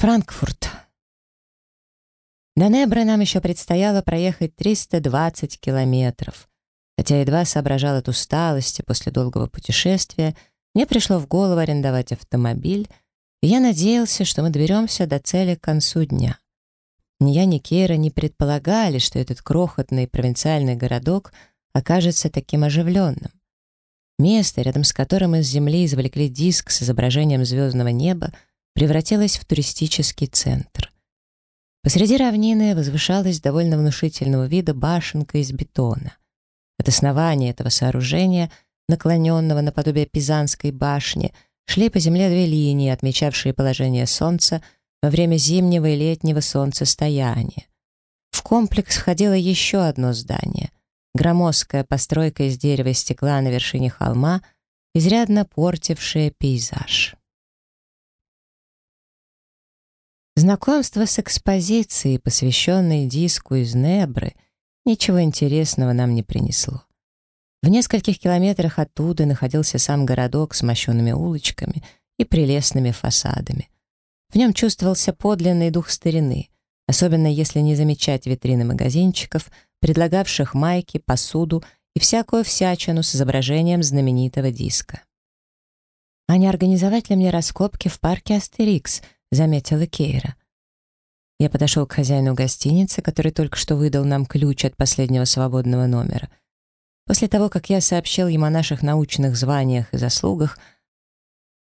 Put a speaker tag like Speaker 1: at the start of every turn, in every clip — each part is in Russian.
Speaker 1: Франкфурт. До Небры нам еще предстояло проехать 320 километров. Хотя едва соображал от усталости после долгого путешествия, мне пришло в голову арендовать автомобиль, и я надеялся, что мы доберемся до цели к концу дня. Ни я, ни Кейра не предполагали, что этот крохотный провинциальный городок окажется таким оживленным. Место, рядом с которым из земли извлекли диск с изображением звездного неба, превратилась в туристический центр. Посреди равнины возвышалась довольно внушительного вида башенка из бетона. От основания этого сооружения, наклоненного наподобие Пизанской башни, шли по земле две линии, отмечавшие положение Солнца во время зимнего и летнего солнцестояния. В комплекс входило еще одно здание — громоздкая постройка из дерева и стекла на вершине холма, изрядно портившая пейзаж. Знакомство с экспозицией, посвященной диску из Небры, ничего интересного нам не принесло. В нескольких километрах оттуда находился сам городок с мощенными улочками и прелестными фасадами. В нем чувствовался подлинный дух старины, особенно если не замечать витрины магазинчиков, предлагавших майки, посуду и всякую всячину с изображением знаменитого диска. А не организовать ли мне раскопки в парке Астерикс —— заметила Кейра. Я подошел к хозяину гостиницы, который только что выдал нам ключ от последнего свободного номера. После того, как я сообщил ему о наших научных званиях и заслугах,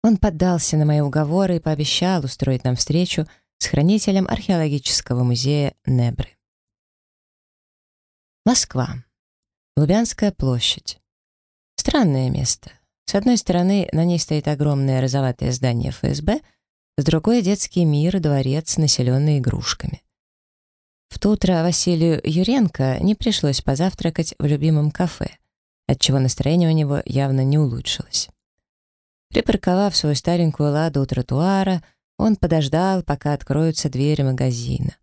Speaker 1: он поддался на мои уговоры и пообещал устроить нам встречу с хранителем археологического музея Небры. Москва. Лубянская площадь. Странное место. С одной стороны, на ней стоит огромное розоватое здание ФСБ — с другой — детский мир, дворец, населенный игрушками. В то утро Василию Юренко не пришлось позавтракать в любимом кафе, отчего настроение у него явно не улучшилось. Припарковав свою старенькую ладу у тротуара, он подождал, пока откроются двери магазина.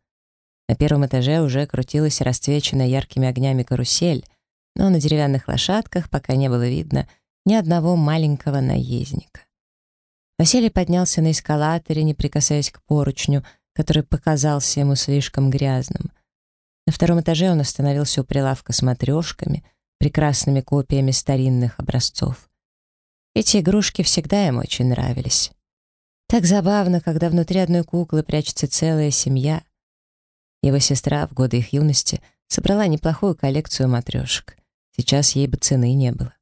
Speaker 1: На первом этаже уже крутилась расцвеченная яркими огнями карусель, но на деревянных лошадках пока не было видно ни одного маленького наездника. Василий поднялся на эскалаторе, не прикасаясь к поручню, который показался ему слишком грязным. На втором этаже он остановился у прилавка с матрешками, прекрасными копиями старинных образцов. Эти игрушки всегда ему очень нравились. Так забавно, когда внутри одной куклы прячется целая семья. Его сестра в годы их юности собрала неплохую коллекцию матрешек. Сейчас ей бы цены не было.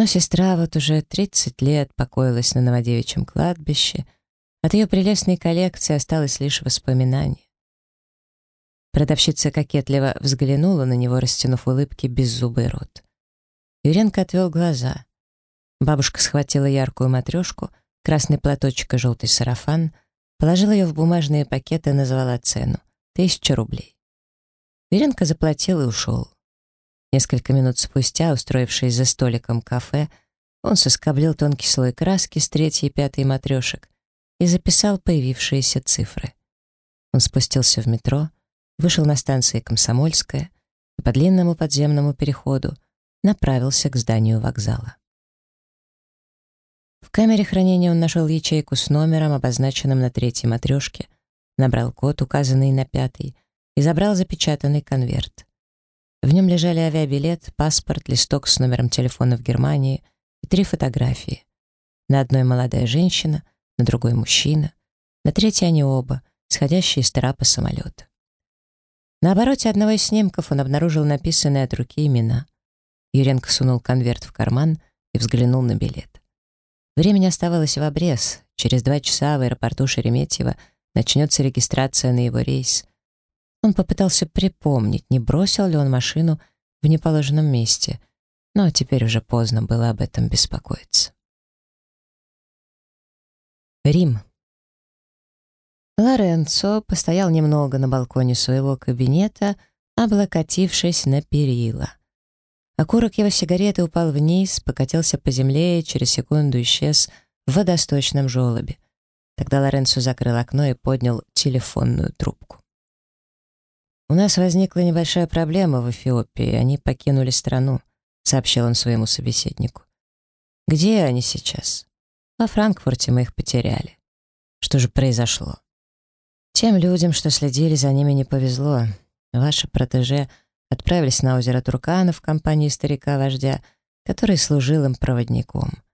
Speaker 1: Но сестра вот уже 30 лет покоилась на Новодевичьем кладбище. От ее прелестной коллекции осталось лишь воспоминание. Продавщица кокетливо взглянула на него, растянув улыбки беззубый рот. Юренко отвел глаза. Бабушка схватила яркую матрешку, красный платочек и желтый сарафан, положила ее в бумажные пакеты и назвала цену — тысяча рублей. Юренко заплатил и ушел. Несколько минут спустя, устроившись за столиком кафе, он соскоблил тонкий слой краски с третьей и пятой матрешек и записал появившиеся цифры. Он спустился в метро, вышел на станции Комсомольская и по длинному подземному переходу направился к зданию вокзала. В камере хранения он нашел ячейку с номером, обозначенным на третьей матрешке, набрал код, указанный на пятый, и забрал запечатанный конверт. В нем лежали авиабилет, паспорт, листок с номером телефона в Германии и три фотографии. На одной молодая женщина, на другой мужчина, на третьей они оба, сходящие с трапа самолета. На обороте одного из снимков он обнаружил написанные от руки имена. Юренко сунул конверт в карман и взглянул на билет. Времени оставалось в обрез. Через два часа в аэропорту Шереметьево начнется регистрация на его рейс. Он попытался припомнить, не бросил ли он машину в неположенном месте, но теперь уже поздно было об этом беспокоиться. Рим. Лоренцо постоял немного на балконе своего кабинета, облокотившись на перила. Окурок его сигареты упал вниз, покатился по земле и через секунду исчез в водосточном желобе. Тогда Лоренцо закрыл окно и поднял телефонную трубку. «У нас возникла небольшая проблема в Эфиопии, они покинули страну», — сообщил он своему собеседнику. «Где они сейчас?» «Во Франкфурте мы их потеряли». Что же произошло? Тем людям, что следили за ними, не повезло. Ваши протеже отправились на озеро Туркана в компании старика-вождя, который служил им проводником.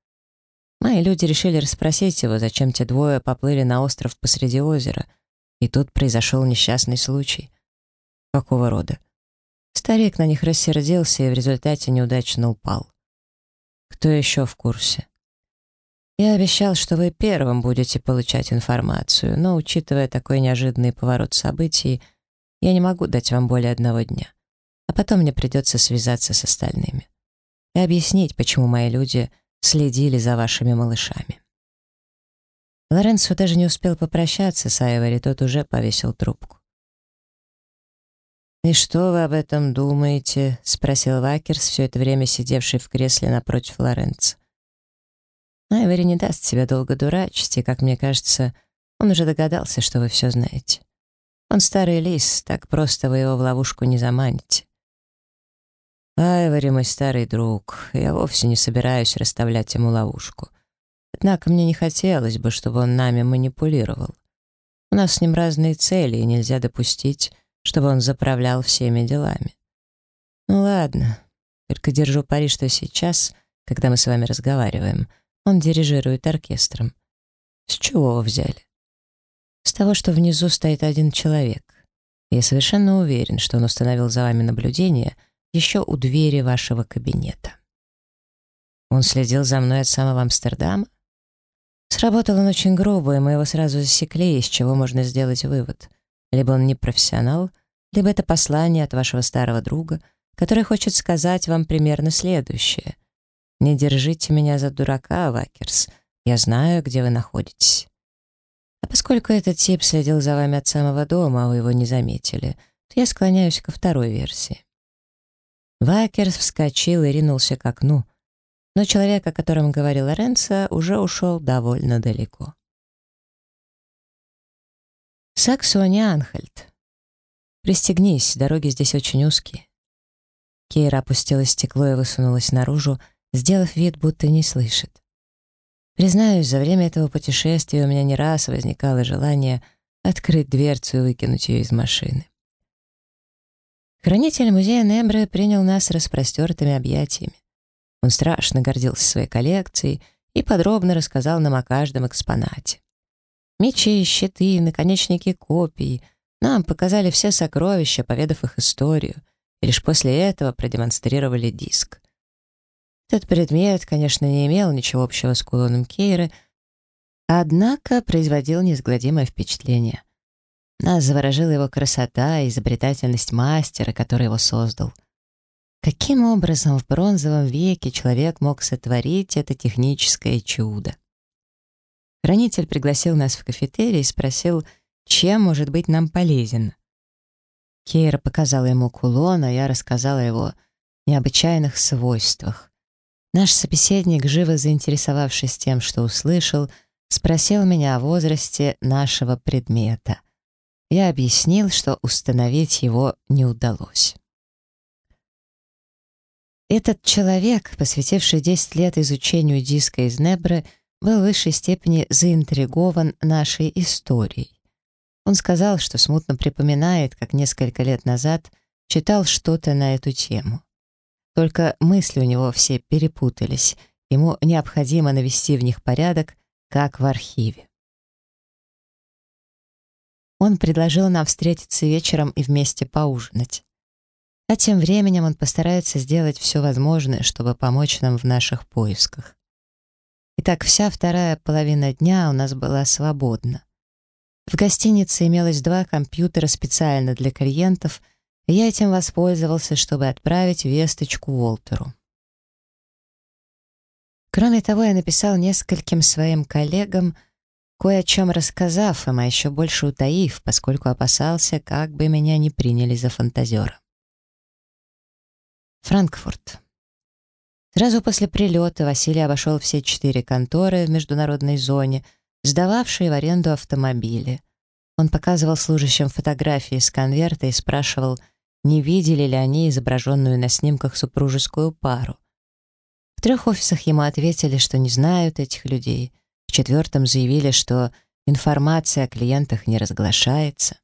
Speaker 1: Мои люди решили расспросить его, зачем те двое поплыли на остров посреди озера, и тут произошел несчастный случай. Какого рода? Старик на них рассердился и в результате неудачно упал. Кто еще в курсе? Я обещал, что вы первым будете получать информацию, но, учитывая такой неожиданный поворот событий, я не могу дать вам более одного дня. А потом мне придется связаться с остальными и объяснить, почему мои люди следили за вашими малышами. Лоренцо даже не успел попрощаться с Айвори, тот уже повесил трубку. «И что вы об этом думаете?» — спросил Вакерс, все это время сидевший в кресле напротив Лоренцо. Айвори не даст себя долго дурачить, и, как мне кажется, он уже догадался, что вы все знаете. Он старый лис, так просто вы его в ловушку не заманите. Айвори мой старый друг, я вовсе не собираюсь расставлять ему ловушку. Однако мне не хотелось бы, чтобы он нами манипулировал. У нас с ним разные цели, и нельзя допустить, чтобы он заправлял всеми делами. Ну ладно, только держу пари, что сейчас, когда мы с вами разговариваем, он дирижирует оркестром. С чего вы взяли? С того, что внизу стоит один человек. Я совершенно уверен, что он установил за вами наблюдение еще у двери вашего кабинета. Он следил за мной от самого Амстердама? Сработал он очень грубо, и мы его сразу засекли, из чего можно сделать вывод. Либо он не профессионал, либо это послание от вашего старого друга, который хочет сказать вам примерно следующее. «Не держите меня за дурака, Вакерс. Я знаю, где вы находитесь». А поскольку этот тип следил за вами от самого дома, а вы его не заметили, то я склоняюсь ко второй версии. Вакерс вскочил и ринулся к окну, но человек, о котором говорил Лоренцо, уже ушел довольно далеко. Саксони Анхальд. Пристегнись, дороги здесь очень узкие. Кейра опустила стекло и высунулась наружу, сделав вид, будто не слышит. Признаюсь, за время этого путешествия у меня не раз возникало желание открыть дверцу и выкинуть ее из машины. Хранитель музея Нембре принял нас распростертыми объятиями. Он страшно гордился своей коллекцией и подробно рассказал нам о каждом экспонате. Мечи, щиты, наконечники копий. Нам показали все сокровища, поведав их историю, и лишь после этого продемонстрировали диск. Этот предмет, конечно, не имел ничего общего с кулоном Кейры, однако производил неизгладимое впечатление. Нас заворожила его красота и изобретательность мастера, который его создал. Каким образом в бронзовом веке человек мог сотворить это техническое чудо? Хранитель пригласил нас в кафетерий и спросил, чем может быть нам полезен. Кейра показала ему кулон, а я рассказала его необычайных свойствах. Наш собеседник, живо заинтересовавшись тем, что услышал, спросил меня о возрасте нашего предмета. Я объяснил, что установить его не удалось. Этот человек, посвятивший 10 лет изучению диска из Небры, был в высшей степени заинтригован нашей историей. Он сказал, что смутно припоминает, как несколько лет назад читал что-то на эту тему. Только мысли у него все перепутались. Ему необходимо навести в них порядок, как в архиве. Он предложил нам встретиться вечером и вместе поужинать. А тем временем он постарается сделать все возможное, чтобы помочь нам в наших поисках. Итак, вся вторая половина дня у нас была свободна. В гостинице имелось два компьютера специально для клиентов — я этим воспользовался, чтобы отправить весточку Уолтеру. Кроме того, я написал нескольким своим коллегам, кое о чем рассказав им, а еще больше утаив, поскольку опасался, как бы меня не приняли за фантазера. Франкфурт. Сразу после прилета Василий обошел все четыре конторы в международной зоне, сдававшие в аренду автомобили. Он показывал служащим фотографии с конверта и спрашивал — не видели ли они изображенную на снимках супружескую пару. В трех офисах ему ответили, что не знают этих людей, в четвертом заявили, что информация о клиентах не разглашается.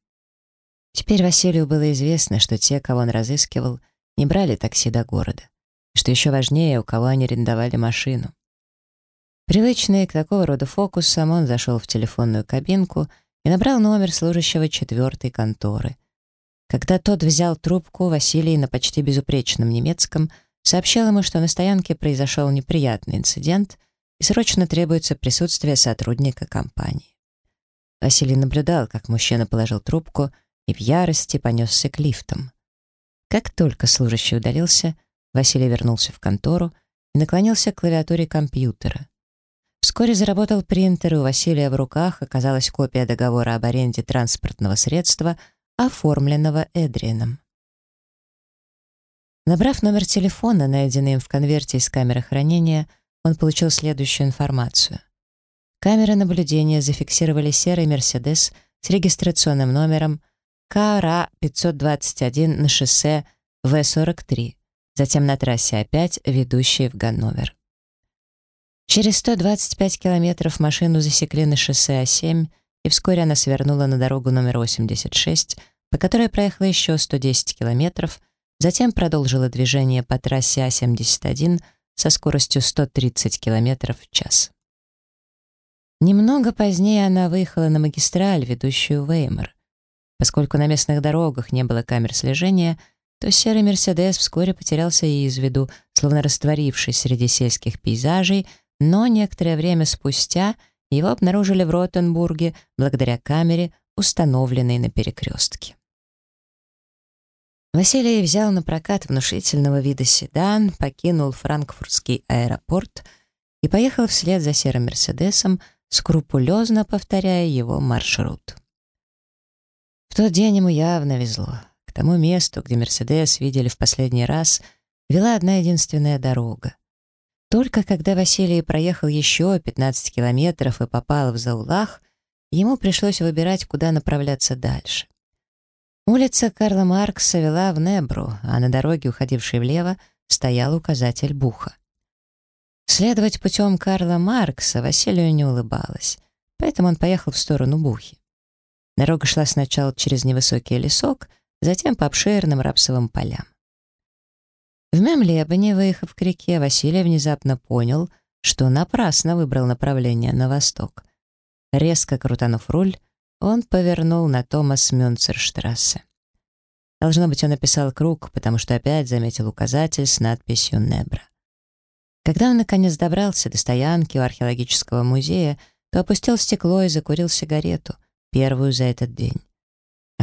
Speaker 1: Теперь Василию было известно, что те, кого он разыскивал, не брали такси до города. Что еще важнее, у кого они арендовали машину. Привычный к такого рода фокусам, он зашел в телефонную кабинку и набрал номер служащего четвертой конторы. Когда тот взял трубку, Василий на почти безупречном немецком сообщил ему, что на стоянке произошел неприятный инцидент и срочно требуется присутствие сотрудника компании. Василий наблюдал, как мужчина положил трубку и в ярости понесся к лифтам. Как только служащий удалился, Василий вернулся в контору и наклонился к клавиатуре компьютера. Вскоре заработал принтер, и у Василия в руках оказалась копия договора об аренде транспортного средства, оформленного Эдрианом. Набрав номер телефона, найденный им в конверте из камеры хранения, он получил следующую информацию. Камеры наблюдения зафиксировали серый «Мерседес» с регистрационным номером КРА-521 на шоссе В-43, затем на трассе опять, ведущей в Ганновер. Через 125 километров машину засекли на шоссе А7, и вскоре она свернула на дорогу номер 86, по которой проехала еще 110 километров, затем продолжила движение по трассе А71 со скоростью 130 километров в час. Немного позднее она выехала на магистраль, ведущую в Веймар. Поскольку на местных дорогах не было камер слежения, то серый «Мерседес» вскоре потерялся из виду, словно растворившись среди сельских пейзажей — но некоторое время спустя его обнаружили в Ротенбурге благодаря камере, установленной на перекрестке. Василий взял на прокат внушительного вида седан, покинул франкфуртский аэропорт и поехал вслед за серым «Мерседесом», скрупулезно повторяя его маршрут. В тот день ему явно везло. К тому месту, где «Мерседес» видели в последний раз, вела одна единственная дорога. Только когда Василий проехал еще 15 километров и попал в Заулах, ему пришлось выбирать, куда направляться дальше. Улица Карла Маркса вела в Небру, а на дороге, уходившей влево, стоял указатель Буха. Следовать путем Карла Маркса Василию не улыбалось, поэтому он поехал в сторону Бухи. Дорога шла сначала через невысокий лесок, затем по обширным рапсовым полям. В Мемлебане, выехав к реке, Василий внезапно понял, что напрасно выбрал направление на восток. Резко крутанув руль, он повернул на Томас Мюнцерштрассе. Должно быть, он написал круг, потому что опять заметил указатель с надписью «Небра». Когда он наконец добрался до стоянки у археологического музея, то опустил стекло и закурил сигарету, первую за этот день.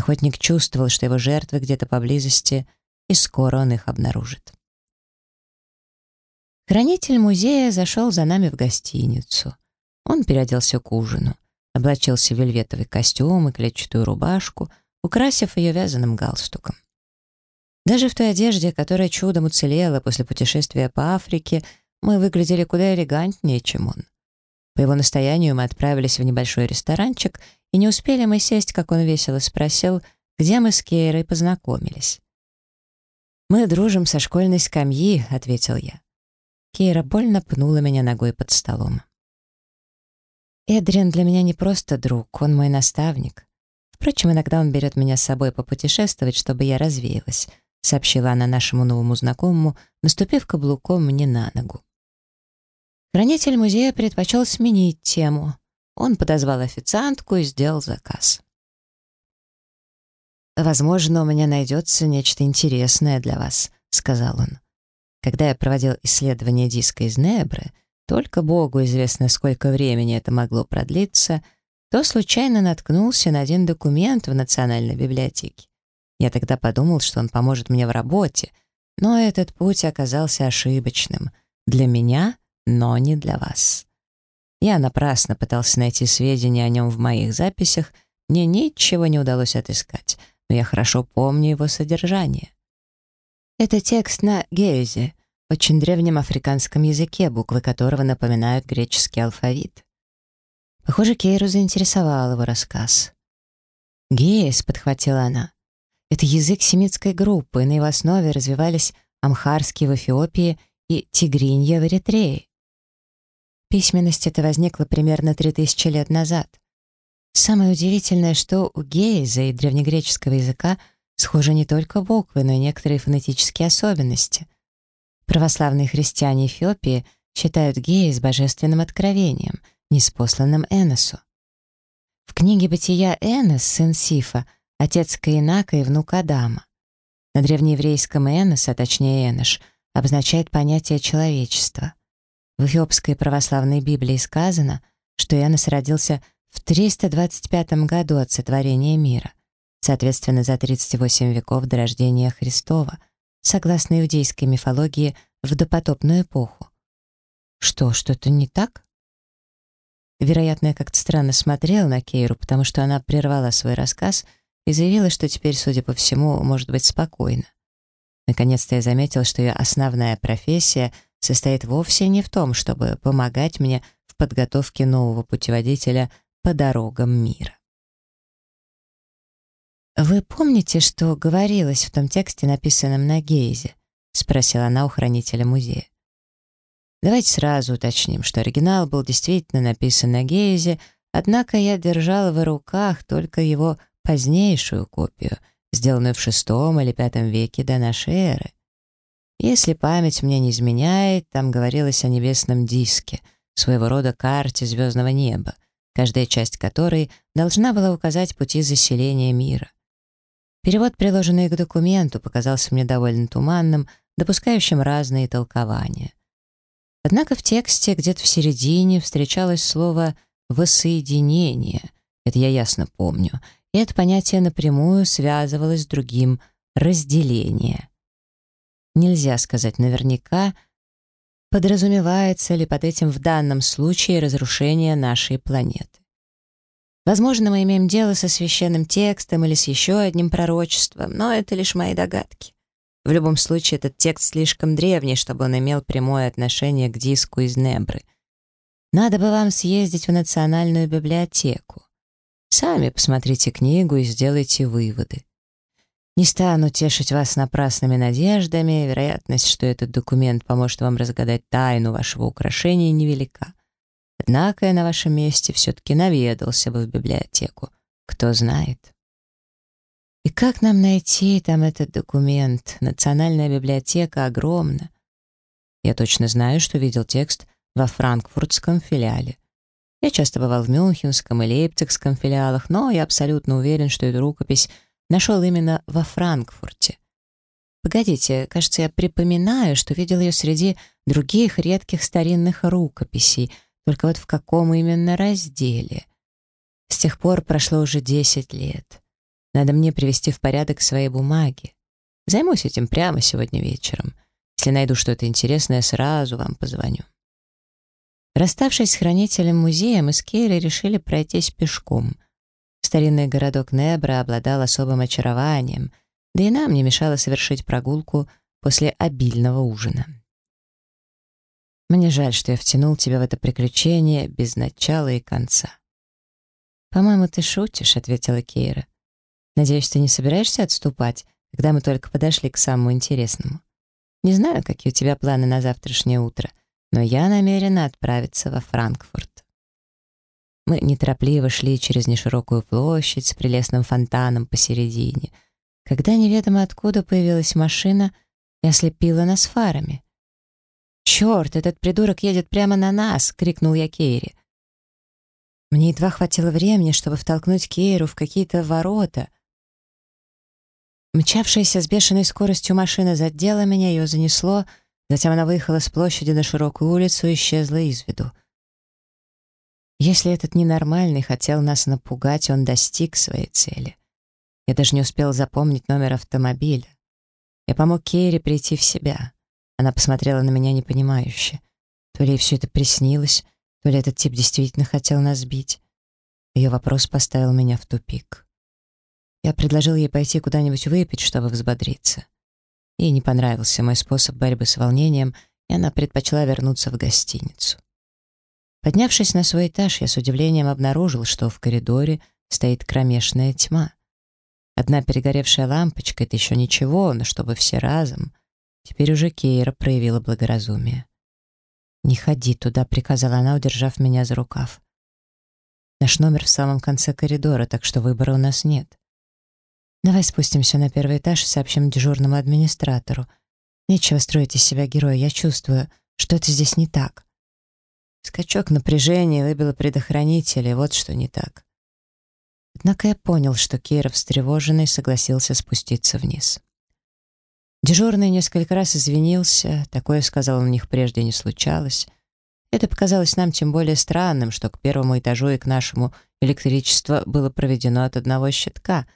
Speaker 1: Охотник чувствовал, что его жертвы где-то поблизости, и скоро он их обнаружит. Хранитель музея зашел за нами в гостиницу. Он переоделся к ужину, облачился в вельветовый костюм и клетчатую рубашку, украсив ее вязаным галстуком. Даже в той одежде, которая чудом уцелела после путешествия по Африке, мы выглядели куда элегантнее, чем он. По его настоянию мы отправились в небольшой ресторанчик, и не успели мы сесть, как он весело спросил, где мы с Кейрой познакомились. «Мы дружим со школьной скамьи», — ответил я. Кейра больно пнула меня ногой под столом. Эдриан для меня не просто друг, он мой наставник. Впрочем, иногда он берет меня с собой попутешествовать, чтобы я развеялась, сообщила она нашему новому знакомому, наступив каблуком мне на ногу. Хранитель музея предпочел сменить тему. Он подозвал официантку и сделал заказ. «Возможно, у меня найдется нечто интересное для вас», — сказал он. Когда я проводил исследование диска из Небры, только Богу известно, сколько времени это могло продлиться, то случайно наткнулся на один документ в Национальной библиотеке. Я тогда подумал, что он поможет мне в работе, но этот путь оказался ошибочным. Для меня, но не для вас. Я напрасно пытался найти сведения о нем в моих записях, мне ничего не удалось отыскать, но я хорошо помню его содержание. Это текст на гейзе, очень древнем африканском языке, буквы которого напоминают греческий алфавит. Похоже, Кейру заинтересовал его рассказ. «Гейз», — подхватила она, — «это язык семитской группы, на его основе развивались амхарский в Эфиопии и тигринья в Эритрее. Письменность эта возникла примерно 3000 лет назад. Самое удивительное, что у гейза и древнегреческого языка схожи не только буквы, но и некоторые фонетические особенности. Православные христиане Эфиопии считают гейз божественным откровением, неспосланным Эносу. В книге «Бытия» Энос, сын Сифа, отец Каинака и внук Адама. На древнееврейском Энос, а точнее Энош, обозначает понятие человечества. В эфиопской православной Библии сказано, что Энос родился в 325 году от сотворения мира, соответственно, за 38 веков до рождения Христова, согласно иудейской мифологии, в допотопную эпоху. Что, что-то не так? Вероятно, я как-то странно смотрел на Кейру, потому что она прервала свой рассказ и заявила, что теперь, судя по всему, может быть спокойно. Наконец-то я заметил, что ее основная профессия состоит вовсе не в том, чтобы помогать мне в подготовке нового путеводителя по дорогам мира. «Вы помните, что говорилось в том тексте, написанном на Гейзе?» — спросила она у хранителя музея. Давайте сразу уточним, что оригинал был действительно написан на Гейзе, однако я держала в руках только его позднейшую копию, сделанную в VI или V веке до нашей эры. Если память мне не изменяет, там говорилось о небесном диске, своего рода карте звездного неба, каждая часть которой должна была указать пути заселения мира. Перевод, приложенный к документу, показался мне довольно туманным, допускающим разные толкования. Однако в тексте где-то в середине встречалось слово «воссоединение», это я ясно помню, и это понятие напрямую связывалось с другим «разделение». Нельзя сказать наверняка, подразумевается ли под этим в данном случае разрушение нашей планеты. Возможно, мы имеем дело со священным текстом или с еще одним пророчеством, но это лишь мои догадки. В любом случае, этот текст слишком древний, чтобы он имел прямое отношение к диску из Небры. Надо бы вам съездить в Национальную библиотеку. Сами посмотрите книгу и сделайте выводы. Не стану тешить вас напрасными надеждами, вероятность, что этот документ поможет вам разгадать тайну вашего украшения, невелика. Однако я на вашем месте все-таки наведался бы в библиотеку. Кто знает. И как нам найти там этот документ? Национальная библиотека огромна. Я точно знаю, что видел текст во франкфуртском филиале. Я часто бывал в Мюнхенском и Лейпцигском филиалах, но я абсолютно уверен, что эту рукопись нашел именно во Франкфурте. Погодите, кажется, я припоминаю, что видел ее среди других редких старинных рукописей, только вот в каком именно разделе. С тех пор прошло уже 10 лет. Надо мне привести в порядок свои бумаги. Займусь этим прямо сегодня вечером. Если найду что-то интересное, сразу вам позвоню. Расставшись с хранителем музея, мы с Кейли решили пройтись пешком. Старинный городок Небра обладал особым очарованием, да и нам не мешало совершить прогулку после обильного ужина. Мне жаль, что я втянул тебя в это приключение без начала и конца. «По-моему, ты шутишь», — ответила Кейра. Надеюсь, ты не собираешься отступать, когда мы только подошли к самому интересному. Не знаю, какие у тебя планы на завтрашнее утро, но я намерена отправиться во Франкфурт. Мы неторопливо шли через неширокую площадь с прелестным фонтаном посередине, когда неведомо откуда появилась машина и ослепила нас фарами. «Черт, этот придурок едет прямо на нас!» — крикнул я Кейри. Мне едва хватило времени, чтобы втолкнуть Кейру в какие-то ворота — Мчавшаяся с бешеной скоростью машина задела меня, ее занесло, затем она выехала с площади на широкую улицу и исчезла из виду. Если этот ненормальный хотел нас напугать, он достиг своей цели. Я даже не успел запомнить номер автомобиля. Я помог Керри прийти в себя. Она посмотрела на меня непонимающе. То ли ей все это приснилось, то ли этот тип действительно хотел нас сбить. Ее вопрос поставил меня в тупик. Я предложил ей пойти куда-нибудь выпить, чтобы взбодриться. Ей не понравился мой способ борьбы с волнением, и она предпочла вернуться в гостиницу. Поднявшись на свой этаж, я с удивлением обнаружил, что в коридоре стоит кромешная тьма. Одна перегоревшая лампочка — это еще ничего, но чтобы все разом. Теперь уже Кейра проявила благоразумие. «Не ходи туда», — приказала она, удержав меня за рукав. Наш номер в самом конце коридора, так что выбора у нас нет. Давай спустимся на первый этаж и сообщим дежурному администратору. Нечего строить из себя героя, я чувствую, что это здесь не так. Скачок напряжения выбило предохранитель, и вот что не так. Однако я понял, что Кейра встревоженный согласился спуститься вниз. Дежурный несколько раз извинился, такое, сказал, у них прежде не случалось. Это показалось нам тем более странным, что к первому этажу и к нашему электричество было проведено от одного щитка,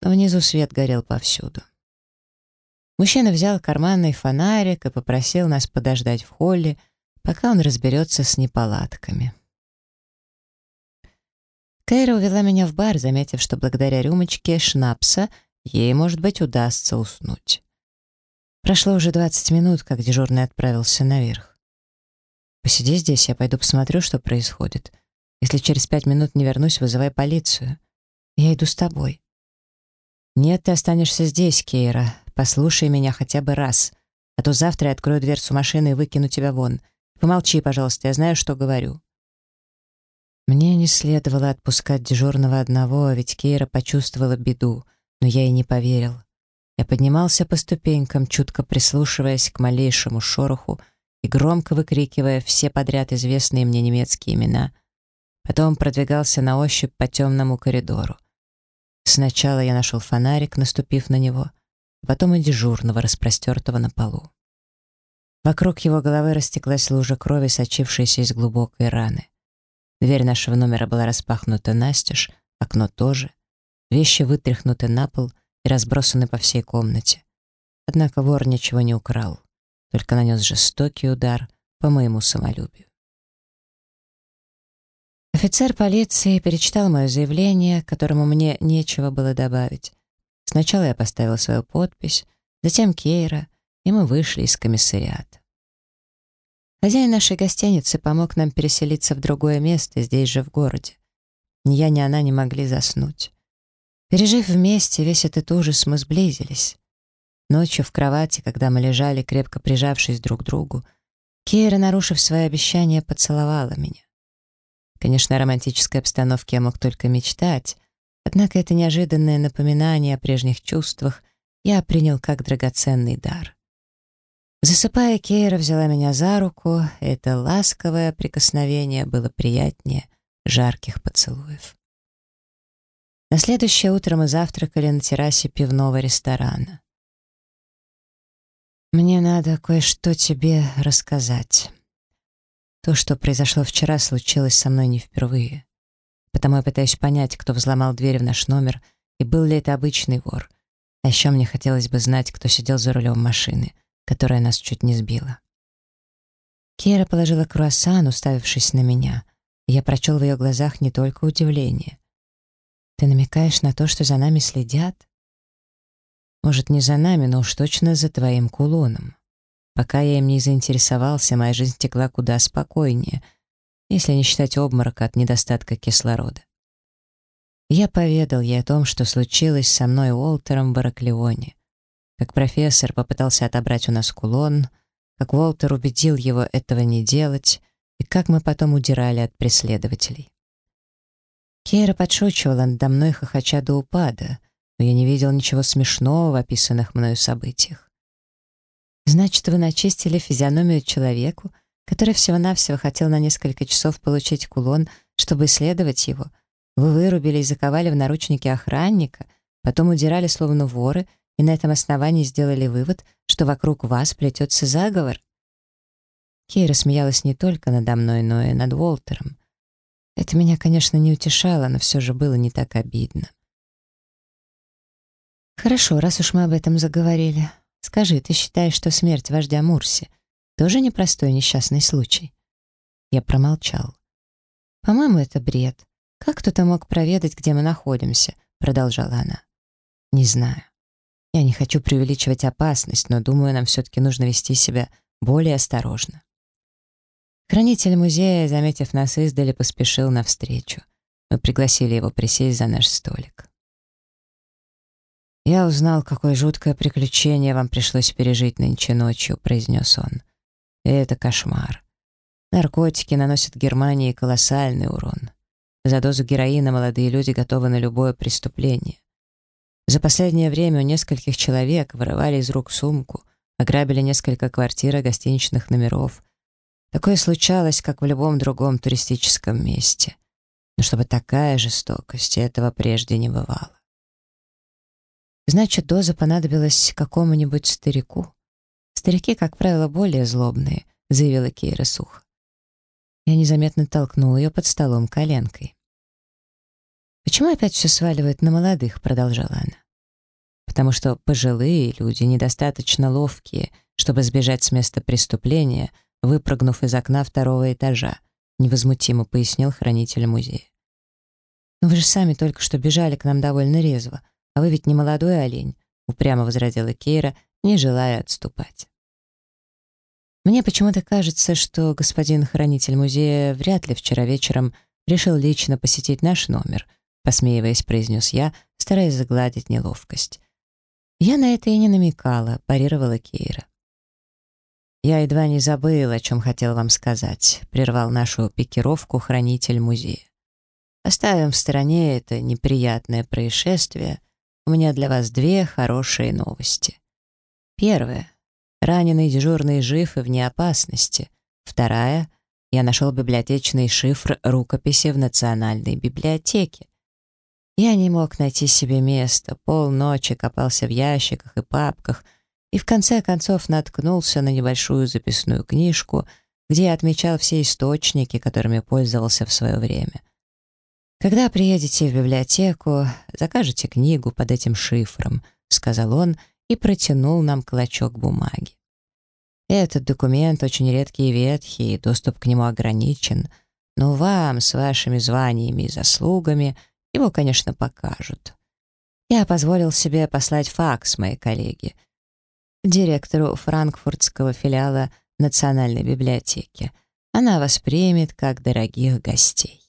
Speaker 1: но внизу свет горел повсюду. Мужчина взял карманный фонарик и попросил нас подождать в холле, пока он разберется с неполадками. Кэра увела меня в бар, заметив, что благодаря рюмочке шнапса ей, может быть, удастся уснуть. Прошло уже 20 минут, как дежурный отправился наверх. «Посиди здесь, я пойду посмотрю, что происходит. Если через пять минут не вернусь, вызывай полицию. Я иду с тобой». «Нет, ты останешься здесь, Кейра. Послушай меня хотя бы раз, а то завтра я открою дверцу машины и выкину тебя вон. Помолчи, пожалуйста, я знаю, что говорю». Мне не следовало отпускать дежурного одного, ведь Кейра почувствовала беду, но я ей не поверил. Я поднимался по ступенькам, чутко прислушиваясь к малейшему шороху и громко выкрикивая все подряд известные мне немецкие имена. Потом продвигался на ощупь по темному коридору. Сначала я нашел фонарик, наступив на него, а потом и дежурного, распростертого на полу. Вокруг его головы растеклась лужа крови, сочившаяся из глубокой раны. Дверь нашего номера была распахнута настежь, окно тоже. Вещи вытряхнуты на пол и разбросаны по всей комнате. Однако вор ничего не украл, только нанес жестокий удар по моему самолюбию. Офицер полиции перечитал мое заявление, к которому мне нечего было добавить. Сначала я поставила свою подпись, затем Кейра, и мы вышли из комиссариата. Хозяин нашей гостиницы помог нам переселиться в другое место, здесь же в городе. Ни я, ни она не могли заснуть. Пережив вместе весь этот ужас, мы сблизились. Ночью в кровати, когда мы лежали, крепко прижавшись друг к другу, Кейра, нарушив свои обещания, поцеловала меня. Конечно, о романтической обстановке я мог только мечтать, однако это неожиданное напоминание о прежних чувствах я принял как драгоценный дар. Засыпая, Кейра взяла меня за руку, это ласковое прикосновение было приятнее жарких поцелуев. На следующее утро мы завтракали на террасе пивного ресторана. «Мне надо кое-что тебе рассказать. То, что произошло вчера, случилось со мной не впервые. Потому я пытаюсь понять, кто взломал дверь в наш номер и был ли это обычный вор. А еще мне хотелось бы знать, кто сидел за рулем машины которая нас чуть не сбила. Кира положила круассан, уставившись на меня. я прочел в ее глазах не только удивление. «Ты намекаешь на то, что за нами следят?» «Может, не за нами, но уж точно за твоим кулоном. Пока я им не заинтересовался, моя жизнь текла куда спокойнее, если не считать обморока от недостатка кислорода. Я поведал ей о том, что случилось со мной Уолтером в Бараклеоне, как профессор попытался отобрать у нас кулон, как Уолтер убедил его этого не делать, и как мы потом удирали от преследователей. Кейра подшучивала надо мной, хохоча до упада, но я не видел ничего смешного в описанных мною событиях. «Значит, вы начистили физиономию человеку, который всего-навсего хотел на несколько часов получить кулон, чтобы исследовать его. Вы вырубили и заковали в наручники охранника, потом удирали словно воры и на этом основании сделали вывод, что вокруг вас плетется заговор. Кейра смеялась не только надо мной, но и над Уолтером. Это меня, конечно, не утешало, но все же было не так обидно. «Хорошо, раз уж мы об этом заговорили. Скажи, ты считаешь, что смерть вождя Мурси тоже непростой несчастный случай?» Я промолчал. «По-моему, это бред. Как кто-то мог проведать, где мы находимся?» Продолжала она. «Не знаю. Я не хочу преувеличивать опасность, но думаю, нам все-таки нужно вести себя более осторожно. Хранитель музея, заметив нас издали, поспешил навстречу. Мы пригласили его присесть за наш столик. «Я узнал, какое жуткое приключение вам пришлось пережить нынче ночью», — произнес он. «Это кошмар. Наркотики наносят Германии колоссальный урон. За дозу героина молодые люди готовы на любое преступление. За последнее время у нескольких человек вырывали из рук сумку, ограбили несколько квартир и гостиничных номеров. Такое случалось, как в любом другом туристическом месте. Но чтобы такая жестокость, этого прежде не бывало. Значит, доза понадобилась какому-нибудь старику. Старики, как правило, более злобные, заявила Кейра сухо. Я незаметно толкнул ее под столом коленкой. «Почему опять все сваливают на молодых?» — продолжала она. «Потому что пожилые люди недостаточно ловкие, чтобы сбежать с места преступления, выпрыгнув из окна второго этажа», — невозмутимо пояснил хранитель музея. «Но вы же сами только что бежали к нам довольно резво, а вы ведь не молодой олень», — упрямо возразила Кейра, не желая отступать. Мне почему-то кажется, что господин хранитель музея вряд ли вчера вечером решил лично посетить наш номер, посмеиваясь, произнес я, стараясь загладить неловкость. Я на это и не намекала, парировала Кейра. «Я едва не забыл, о чем хотел вам сказать», — прервал нашу пикировку хранитель музея. «Оставим в стороне это неприятное происшествие. У меня для вас две хорошие новости. Первое. Раненый дежурный жив и вне опасности. Вторая. Я нашел библиотечный шифр рукописи в Национальной библиотеке. Я не мог найти себе места, полночи копался в ящиках и папках и в конце концов наткнулся на небольшую записную книжку, где я отмечал все источники, которыми пользовался в свое время. «Когда приедете в библиотеку, закажете книгу под этим шифром», — сказал он, — и протянул нам клочок бумаги. Этот документ очень редкий и ветхий, доступ к нему ограничен, но вам с вашими званиями и заслугами его, конечно, покажут. Я позволил себе послать факс моей коллеге, директору франкфуртского филиала Национальной библиотеки. Она воспримет как дорогих гостей.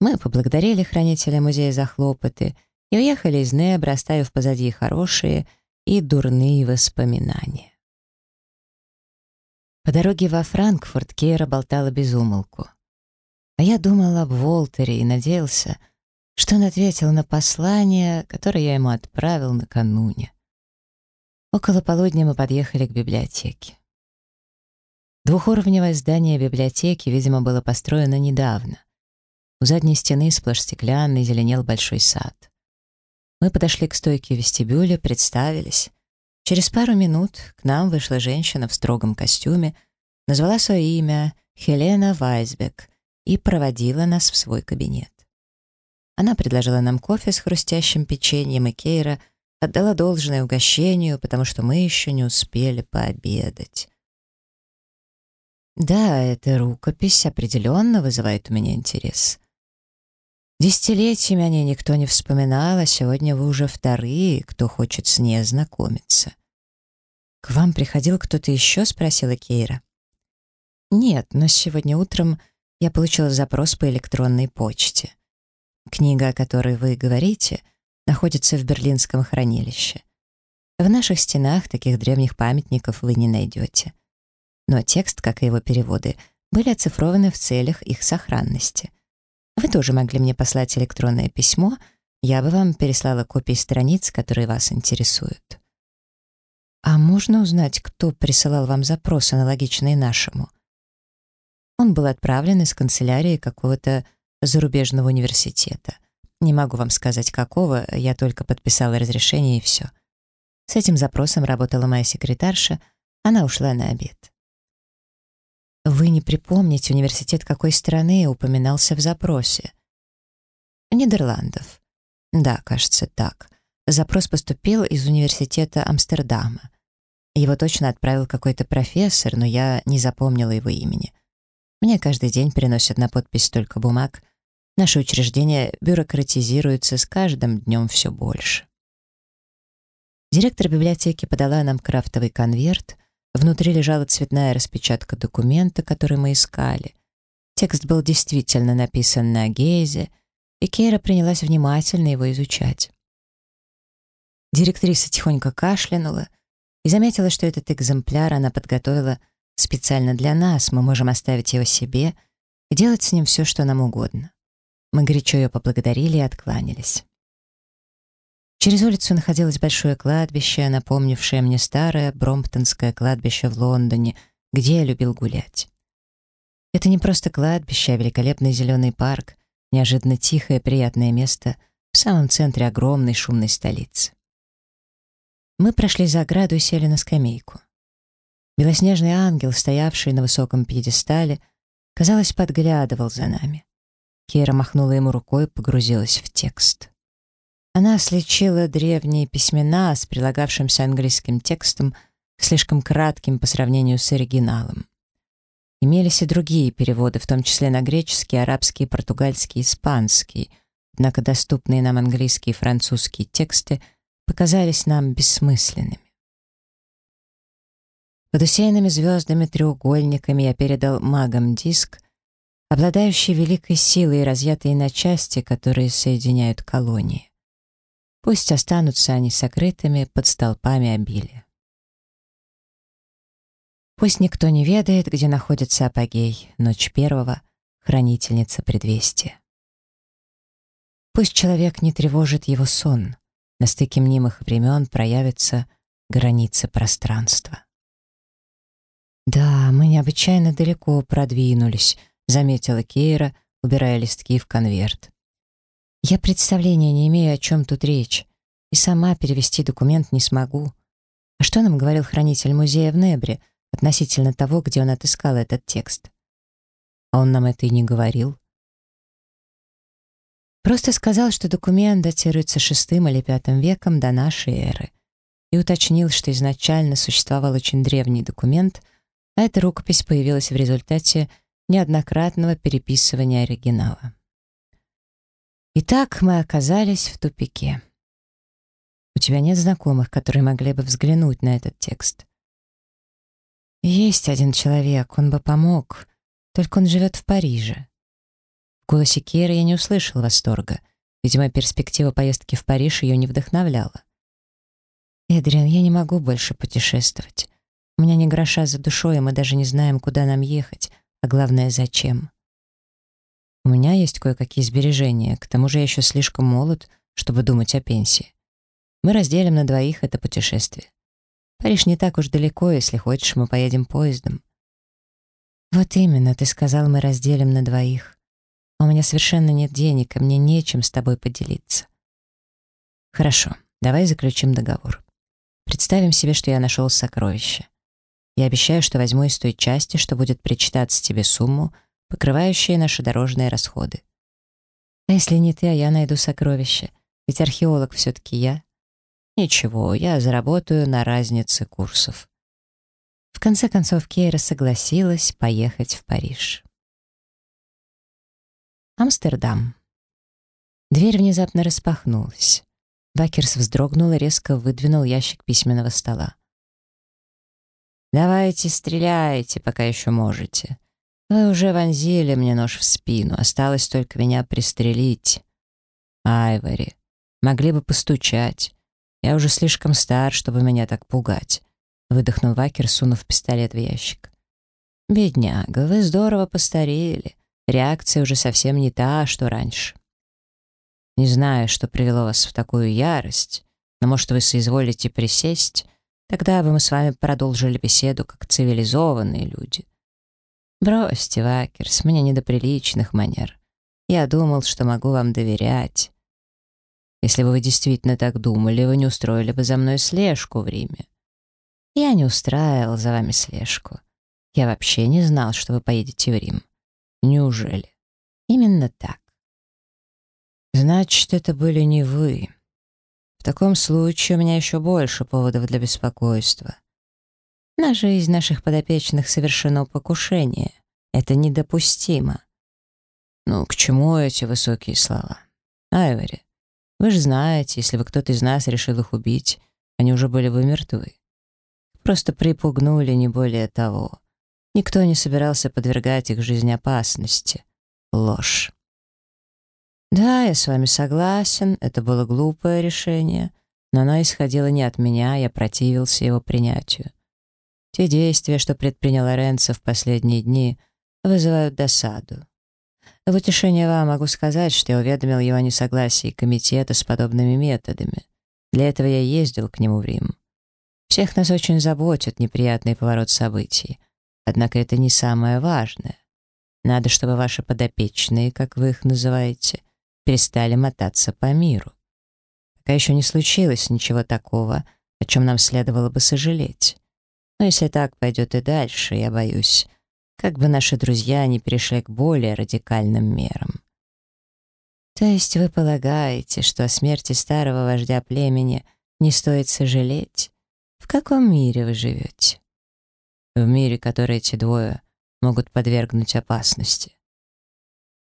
Speaker 1: Мы поблагодарили хранителя музея за хлопоты — и уехали из Небра, оставив позади хорошие и дурные воспоминания. По дороге во Франкфурт Кейра болтала без умолку. А я думал об Волтере и надеялся, что он ответил на послание, которое я ему отправил накануне. Около полудня мы подъехали к библиотеке. Двухуровневое здание библиотеки, видимо, было построено недавно. У задней стены сплошь стеклянный зеленел большой сад. Мы подошли к стойке вестибюля, представились. Через пару минут к нам вышла женщина в строгом костюме, назвала свое имя Хелена Вайсбек и проводила нас в свой кабинет. Она предложила нам кофе с хрустящим печеньем, и Кейра отдала должное угощению, потому что мы еще не успели пообедать. Да, эта рукопись определенно вызывает у меня интерес. Десятилетиями о ней никто не вспоминал, а сегодня вы уже вторые, кто хочет с ней ознакомиться. «К вам приходил кто-то еще?» — спросила Кейра. «Нет, но сегодня утром я получила запрос по электронной почте. Книга, о которой вы говорите, находится в Берлинском хранилище. В наших стенах таких древних памятников вы не найдете. Но текст, как и его переводы, были оцифрованы в целях их сохранности — вы тоже могли мне послать электронное письмо, я бы вам переслала копии страниц, которые вас интересуют. А можно узнать, кто присылал вам запрос, аналогичный нашему? Он был отправлен из канцелярии какого-то зарубежного университета. Не могу вам сказать, какого, я только подписала разрешение и все. С этим запросом работала моя секретарша, она ушла на обед. Вы не припомните, университет какой страны упоминался в запросе? Нидерландов. Да, кажется, так. Запрос поступил из университета Амстердама. Его точно отправил какой-то профессор, но я не запомнила его имени. Мне каждый день приносят на подпись столько бумаг. Наше учреждение бюрократизируется с каждым днем все больше. Директор библиотеки подала нам крафтовый конверт, Внутри лежала цветная распечатка документа, который мы искали. Текст был действительно написан на гейзе, и Кейра принялась внимательно его изучать. Директриса тихонько кашлянула и заметила, что этот экземпляр она подготовила специально для нас, мы можем оставить его себе и делать с ним все, что нам угодно. Мы горячо ее поблагодарили и откланялись. Через улицу находилось большое кладбище, напомнившее мне старое Бромптонское кладбище в Лондоне, где я любил гулять. Это не просто кладбище, а великолепный зеленый парк, неожиданно тихое, приятное место в самом центре огромной шумной столицы. Мы прошли за ограду и сели на скамейку. Белоснежный ангел, стоявший на высоком пьедестале, казалось, подглядывал за нами. Кира махнула ему рукой и погрузилась в текст. Она слечила древние письмена с прилагавшимся английским текстом, слишком кратким по сравнению с оригиналом. Имелись и другие переводы, в том числе на греческий, арабский, португальский, испанский, однако доступные нам английские и французские тексты показались нам бессмысленными. Под усеянными звездами треугольниками я передал магам диск, обладающий великой силой и разъятый на части, которые соединяют колонии. Пусть останутся они сокрытыми под столпами обилия. Пусть никто не ведает, где находится апогей, ночь первого, хранительница предвестия. Пусть человек не тревожит его сон, на стыке мнимых времен проявится границы пространства. «Да, мы необычайно далеко продвинулись», — заметила Кейра, убирая листки в конверт. Я представления не имею, о чем тут речь, и сама перевести документ не смогу. А что нам говорил хранитель музея в Небре относительно того, где он отыскал этот текст? А он нам это и не говорил. Просто сказал, что документ датируется шестым или пятым веком до нашей эры, и уточнил, что изначально существовал очень древний документ, а эта рукопись появилась в результате неоднократного переписывания оригинала. Итак, мы оказались в тупике. У тебя нет знакомых, которые могли бы взглянуть на этот текст? Есть один человек, он бы помог, только он живет в Париже. В голосе Керы я не услышал восторга. Видимо, перспектива поездки в Париж ее не вдохновляла. «Эдриан, я не могу больше путешествовать. У меня ни гроша за душой, и мы даже не знаем, куда нам ехать, а главное, зачем. У меня есть кое-какие сбережения, к тому же я еще слишком молод, чтобы думать о пенсии. Мы разделим на двоих это путешествие. Париж не так уж далеко, если хочешь, мы поедем поездом. Вот именно, ты сказал, мы разделим на двоих. А у меня совершенно нет денег, и мне нечем с тобой поделиться. Хорошо, давай заключим договор. Представим себе, что я нашел сокровище. Я обещаю, что возьму из той части, что будет причитаться тебе сумму, покрывающие наши дорожные расходы. А если не ты, а я найду сокровище? Ведь археолог все-таки я. Ничего, я заработаю на разнице курсов. В конце концов, Кейра согласилась поехать в Париж. Амстердам. Дверь внезапно распахнулась. Бакерс вздрогнул и резко выдвинул ящик письменного стола. «Давайте стреляйте, пока еще можете. Вы уже вонзили мне нож в спину, осталось только меня пристрелить. Айвори, могли бы постучать. Я уже слишком стар, чтобы меня так пугать. Выдохнул Вакер, сунув пистолет в ящик. «Бедняга, вы здорово постарели. Реакция уже совсем не та, что раньше. Не знаю, что привело вас в такую ярость, но, может, вы соизволите присесть? Тогда бы мы с вами продолжили беседу как цивилизованные люди. «Бросьте, Вакерс, мне не до приличных манер. Я думал, что могу вам доверять. Если бы вы действительно так думали, вы не устроили бы за мной слежку в Риме. Я не устраивал за вами слежку. Я вообще не знал, что вы поедете в Рим. Неужели? Именно так. Значит, это были не вы. В таком случае у меня еще больше поводов для беспокойства. На жизнь наших подопечных совершено покушение. Это недопустимо. Ну, к чему эти высокие слова? Айвори, вы же знаете, если бы кто-то из нас решил их убить, они уже были бы мертвы. Просто припугнули, не более того. Никто не собирался подвергать их жизни опасности. Ложь. Да, я с вами согласен, это было глупое решение, но оно исходило не от меня, я противился его принятию. Те действия, что предпринял Лоренцо в последние дни, вызывают досаду. В утешение вам могу сказать, что я уведомил его о несогласии комитета с подобными методами. Для этого я ездил к нему в Рим. Всех нас очень заботит неприятный поворот событий. Однако это не самое важное. Надо, чтобы ваши подопечные, как вы их называете, перестали мотаться по миру. Пока еще не случилось ничего такого, о чем нам следовало бы сожалеть. Но если так пойдет и дальше, я боюсь, как бы наши друзья не перешли к более радикальным мерам. То есть вы полагаете, что о смерти старого вождя племени не стоит сожалеть? В каком мире вы живете? В мире, который эти двое могут подвергнуть опасности.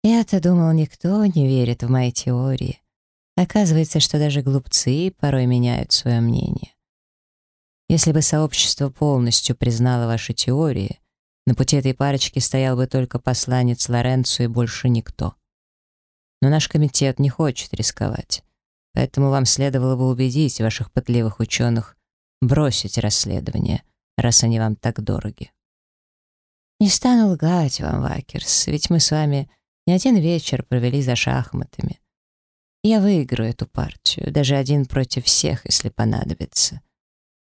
Speaker 1: Я-то думал, никто не верит в мои теории. Оказывается, что даже глупцы порой меняют свое мнение. Если бы сообщество полностью признало ваши теории, на пути этой парочки стоял бы только посланец Лоренцо и больше никто. Но наш комитет не хочет рисковать, поэтому вам следовало бы убедить ваших пытливых ученых бросить расследование, раз они вам так дороги. Не стану лгать вам, Вакерс, ведь мы с вами не один вечер провели за шахматами. Я выиграю эту партию, даже один против всех, если понадобится.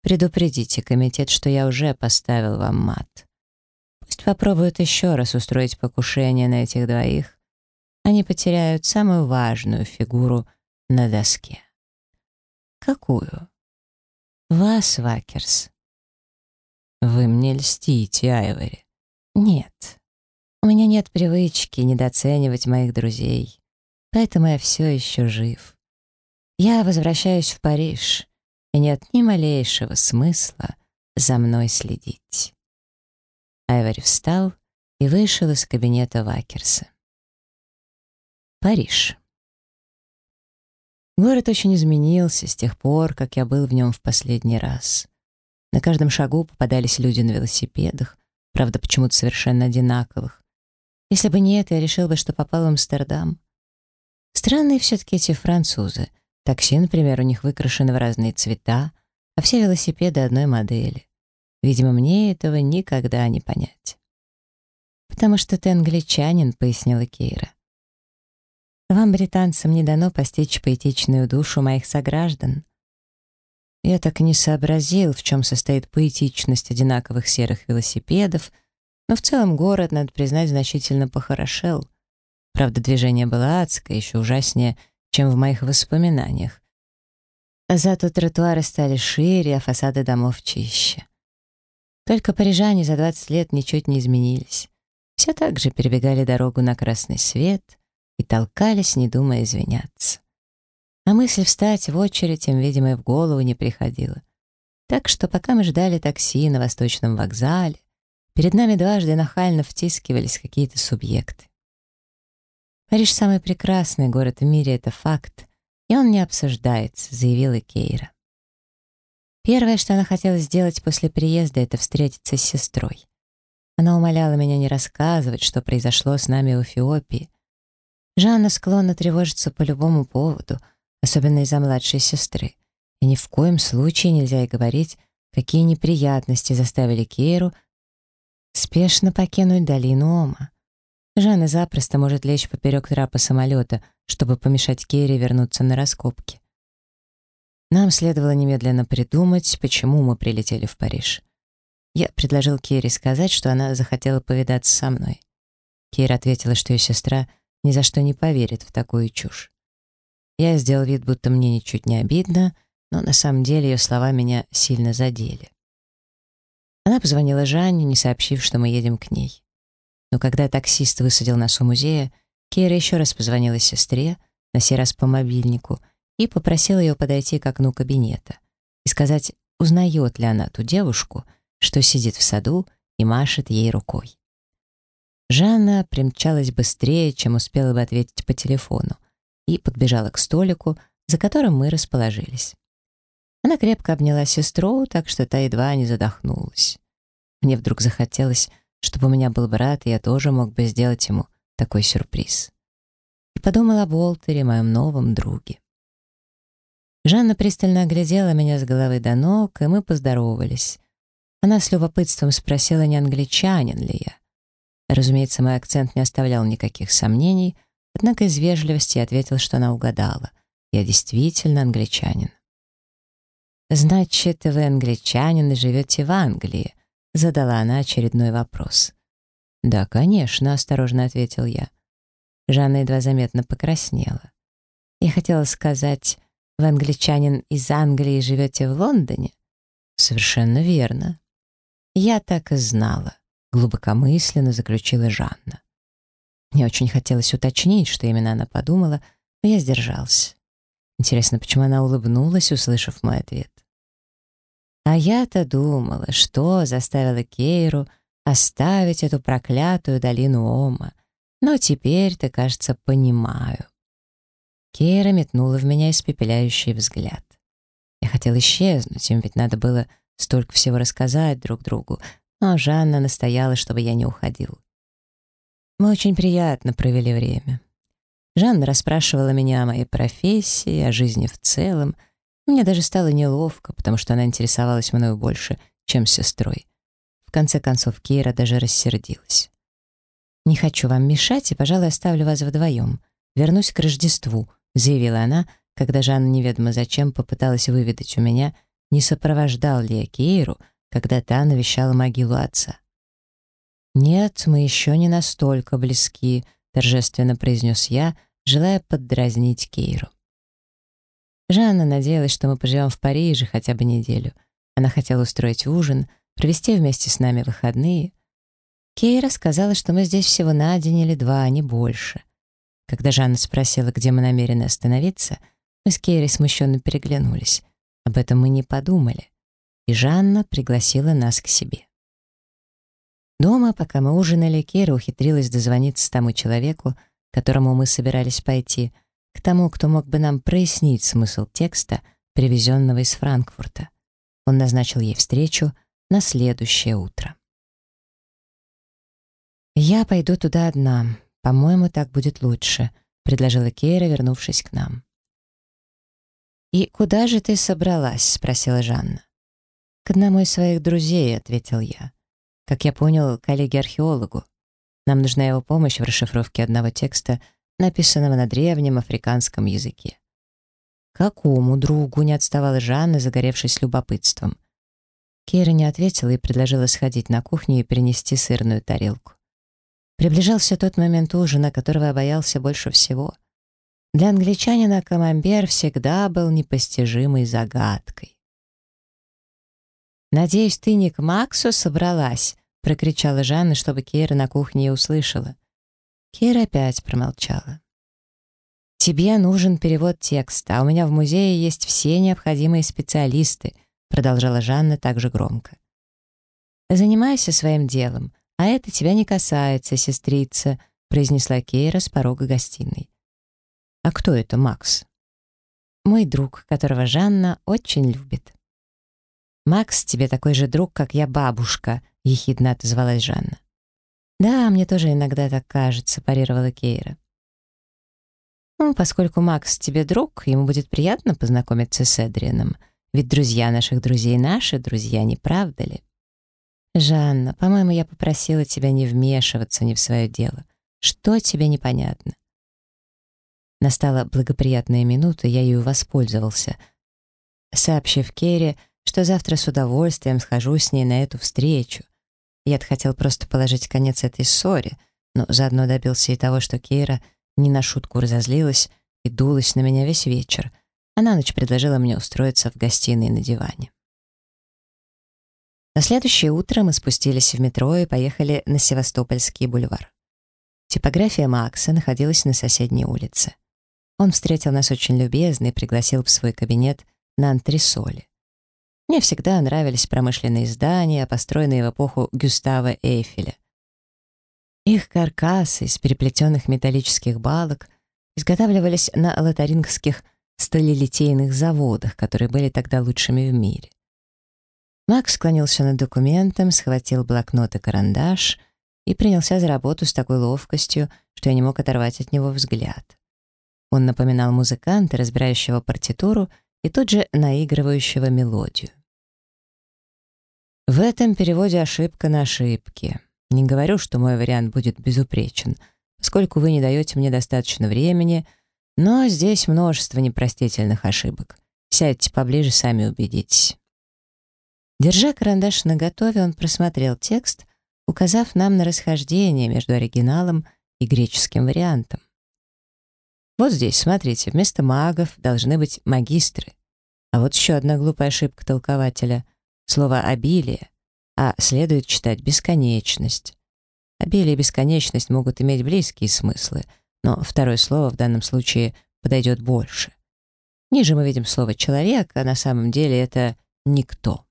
Speaker 1: Предупредите комитет, что я уже поставил вам мат. Пусть попробуют еще раз устроить покушение на этих двоих. Они потеряют самую важную фигуру на доске. Какую? Вас, Вакерс. Вы мне льстите, Айвори. Нет. У меня нет привычки недооценивать моих друзей, поэтому я все еще жив. Я возвращаюсь в Париж, и нет ни малейшего смысла за мной следить. Айвори встал и вышел из кабинета Вакерса. Париж. Город очень изменился с тех пор, как я был в нем в последний раз. На каждом шагу попадались люди на велосипедах, правда, почему-то совершенно одинаковых. Если бы не это, я решил бы, что попал в Амстердам. Странные все-таки эти французы. Такси, например, у них выкрашены в разные цвета, а все велосипеды одной модели. Видимо, мне этого никогда не понять. «Потому что ты англичанин», — пояснила Кейра. «Вам, британцам, не дано постичь поэтичную душу моих сограждан. Я так и не сообразил, в чем состоит поэтичность одинаковых серых велосипедов, но в целом город, надо признать, значительно похорошел. Правда, движение было адское, еще ужаснее, чем в моих воспоминаниях. Зато тротуары стали шире, а фасады домов чище. Только парижане за 20 лет ничуть не изменились. Все так же перебегали дорогу на красный свет и толкались, не думая извиняться. А мысль встать в очередь им, видимо, и в голову не приходила. Так что пока мы ждали такси на Восточном вокзале, перед нами дважды нахально втискивались какие-то субъекты. Париж — самый прекрасный город в мире, это факт, и он не обсуждается, заявила Кейра. Первое, что она хотела сделать после приезда, это встретиться с сестрой. Она умоляла меня не рассказывать, что произошло с нами в Эфиопии. Жанна склонна тревожиться по любому поводу — особенно из-за младшей сестры. И ни в коем случае нельзя и говорить, какие неприятности заставили Кейру спешно покинуть долину Ома. Жанна запросто может лечь поперек трапа самолета, чтобы помешать Кейре вернуться на раскопки. Нам следовало немедленно придумать, почему мы прилетели в Париж. Я предложил Кейре сказать, что она захотела повидаться со мной. Кейра ответила, что ее сестра ни за что не поверит в такую чушь. Я сделал вид, будто мне ничуть не обидно, но на самом деле ее слова меня сильно задели. Она позвонила Жанне, не сообщив, что мы едем к ней. Но когда таксист высадил нас у музея, Кейра еще раз позвонила сестре, на сей раз по мобильнику, и попросила ее подойти к окну кабинета и сказать, узнает ли она ту девушку, что сидит в саду и машет ей рукой. Жанна примчалась быстрее, чем успела бы ответить по телефону, и подбежала к столику, за которым мы расположились. Она крепко обняла сестру, так что та едва не задохнулась. Мне вдруг захотелось, чтобы у меня был брат, и я тоже мог бы сделать ему такой сюрприз. И подумала об Уолтере, моем новом друге. Жанна пристально оглядела меня с головы до ног, и мы поздоровались. Она с любопытством спросила, не англичанин ли я. Разумеется, мой акцент не оставлял никаких сомнений, однако из вежливости ответил, что она угадала. Я действительно англичанин. «Значит, вы англичанин и живете в Англии?» — задала она очередной вопрос. «Да, конечно», — осторожно ответил я. Жанна едва заметно покраснела. «Я хотела сказать, вы англичанин из Англии живете в Лондоне?» «Совершенно верно». «Я так и знала», — глубокомысленно заключила Жанна. Мне очень хотелось уточнить, что именно она подумала, но я сдержался. Интересно, почему она улыбнулась, услышав мой ответ. А я-то думала, что заставило Кейру оставить эту проклятую долину Ома. Но теперь-то, кажется, понимаю. Кейра метнула в меня испепеляющий взгляд. Я хотел исчезнуть, им ведь надо было столько всего рассказать друг другу, но Жанна настояла, чтобы я не уходил. Мы очень приятно провели время. Жанна расспрашивала меня о моей профессии, о жизни в целом. Мне даже стало неловко, потому что она интересовалась мною больше, чем сестрой. В конце концов, Кейра даже рассердилась. «Не хочу вам мешать и, пожалуй, оставлю вас вдвоем. Вернусь к Рождеству», — заявила она, когда Жанна неведомо зачем попыталась выведать у меня, не сопровождал ли я Кейру, когда та навещала могилу отца. «Нет, мы еще не настолько близки», — торжественно произнес я, желая поддразнить Кейру. Жанна надеялась, что мы поживем в Париже хотя бы неделю. Она хотела устроить ужин, провести вместе с нами выходные. Кейра сказала, что мы здесь всего на день или два, а не больше. Когда Жанна спросила, где мы намерены остановиться, мы с Кейрой смущенно переглянулись. Об этом мы не подумали. И Жанна пригласила нас к себе. Дома, пока мы ужинали, Кейра ухитрилась дозвониться тому человеку, к которому мы собирались пойти, к тому, кто мог бы нам прояснить смысл текста, привезенного из Франкфурта. Он назначил ей встречу на следующее утро. «Я пойду туда одна. По-моему, так будет лучше», — предложила Кейра, вернувшись к нам. «И куда же ты собралась?» — спросила Жанна. «К одному из своих друзей», — ответил я. «Как я понял, коллеге-археологу. Нам нужна его помощь в расшифровке одного текста, написанного на древнем африканском языке». «Какому другу?» — не отставала Жанна, загоревшись любопытством. Кейра не ответила и предложила сходить на кухню и принести сырную тарелку. Приближался тот момент ужина, которого я боялся больше всего. Для англичанина камамбер всегда был непостижимой загадкой. «Надеюсь, ты не к Максу собралась?» — прокричала Жанна, чтобы Кейра на кухне услышала. Кейра опять промолчала. «Тебе нужен перевод текста, а у меня в музее есть все необходимые специалисты», продолжала Жанна также громко. «Занимайся своим делом, а это тебя не касается, сестрица», произнесла Кейра с порога гостиной. «А кто это Макс?» «Мой друг, которого Жанна очень любит». «Макс тебе такой же друг, как я бабушка», — ехидно отозвалась Жанна. «Да, мне тоже иногда так кажется», — парировала Кейра. «Ну, поскольку Макс тебе друг, ему будет приятно познакомиться с Эдрианом. Ведь друзья наших друзей наши друзья, не правда ли? Жанна, по-моему, я попросила тебя не вмешиваться не в свое дело. Что тебе непонятно? Настала благоприятная минута, я ею воспользовался, сообщив Керри, что завтра с удовольствием схожу с ней на эту встречу. Я хотел просто положить конец этой ссоре, но заодно добился и того, что Кейра не на шутку разозлилась и дулась на меня весь вечер — а на ночь предложила мне устроиться в гостиной на диване. На следующее утро мы спустились в метро и поехали на Севастопольский бульвар. Типография Макса находилась на соседней улице. Он встретил нас очень любезно и пригласил в свой кабинет на антресоле. Мне всегда нравились промышленные здания, построенные в эпоху Гюстава Эйфеля. Их каркасы из переплетенных металлических балок изготавливались на лотарингских сталелитейных заводах, которые были тогда лучшими в мире. Макс склонился над документом, схватил блокнот и карандаш и принялся за работу с такой ловкостью, что я не мог оторвать от него взгляд. Он напоминал музыканта, разбирающего партитуру и тут же наигрывающего мелодию. В этом переводе ошибка на ошибке. Не говорю, что мой вариант будет безупречен, поскольку вы не даете мне достаточно времени, но здесь множество непростительных ошибок. Сядьте поближе, сами убедитесь. Держа карандаш наготове, он просмотрел текст, указав нам на расхождение между оригиналом и греческим вариантом. Вот здесь, смотрите, вместо магов должны быть магистры. А вот еще одна глупая ошибка толкователя. Слово «обилие», а следует читать «бесконечность». Обилие и бесконечность могут иметь близкие смыслы, но второе слово в данном случае подойдет больше. Ниже мы видим слово «человек», а на самом деле это «никто».